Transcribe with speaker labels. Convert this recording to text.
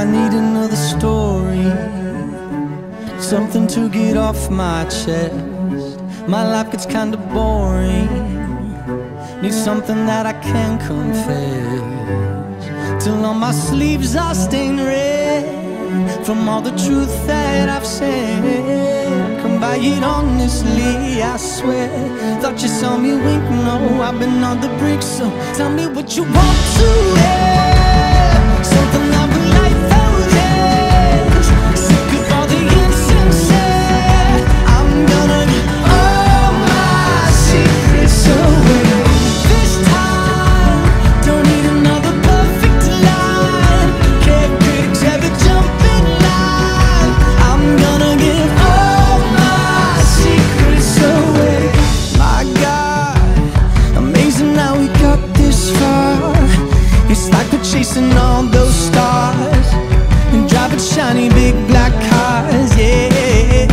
Speaker 1: I need another story. Something to get off my chest. My life gets kinda boring. Need something that I can confess. Till all my sleeves are stained red From all the truth that I've said. Come by it honestly, I swear. Thought you saw me wink, no I've been on the brink, so tell me what you want to hear. all those stars and driving shiny big black cars, yeah.